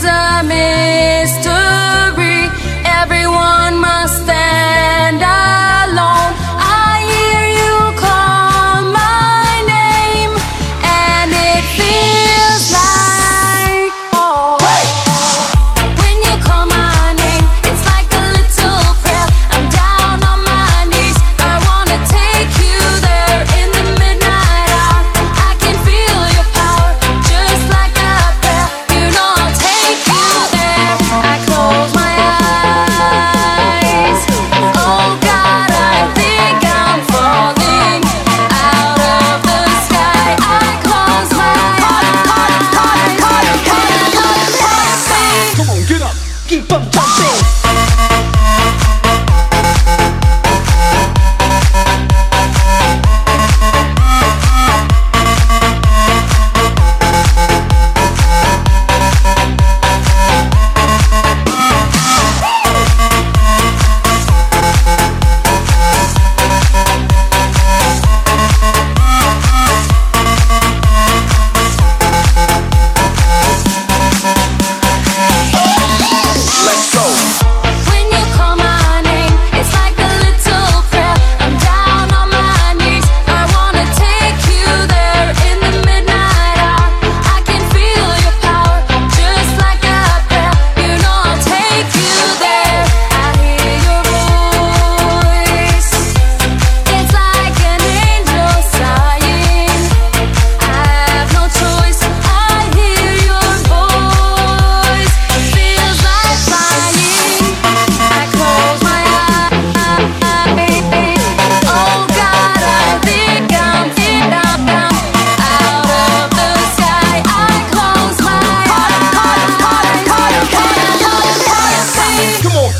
is a mystery.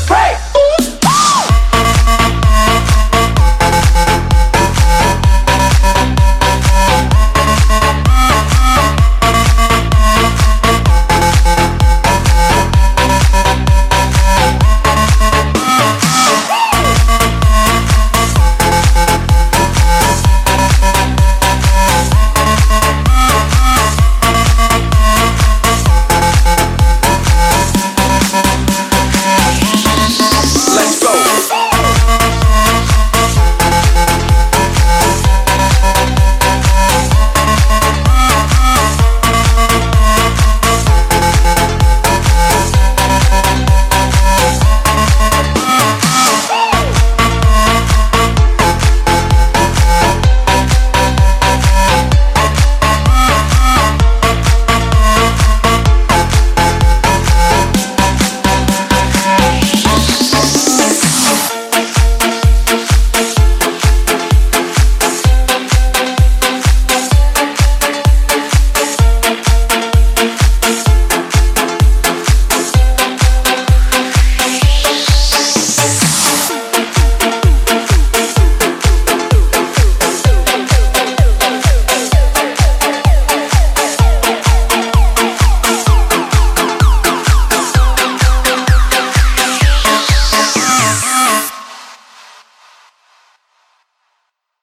Hey.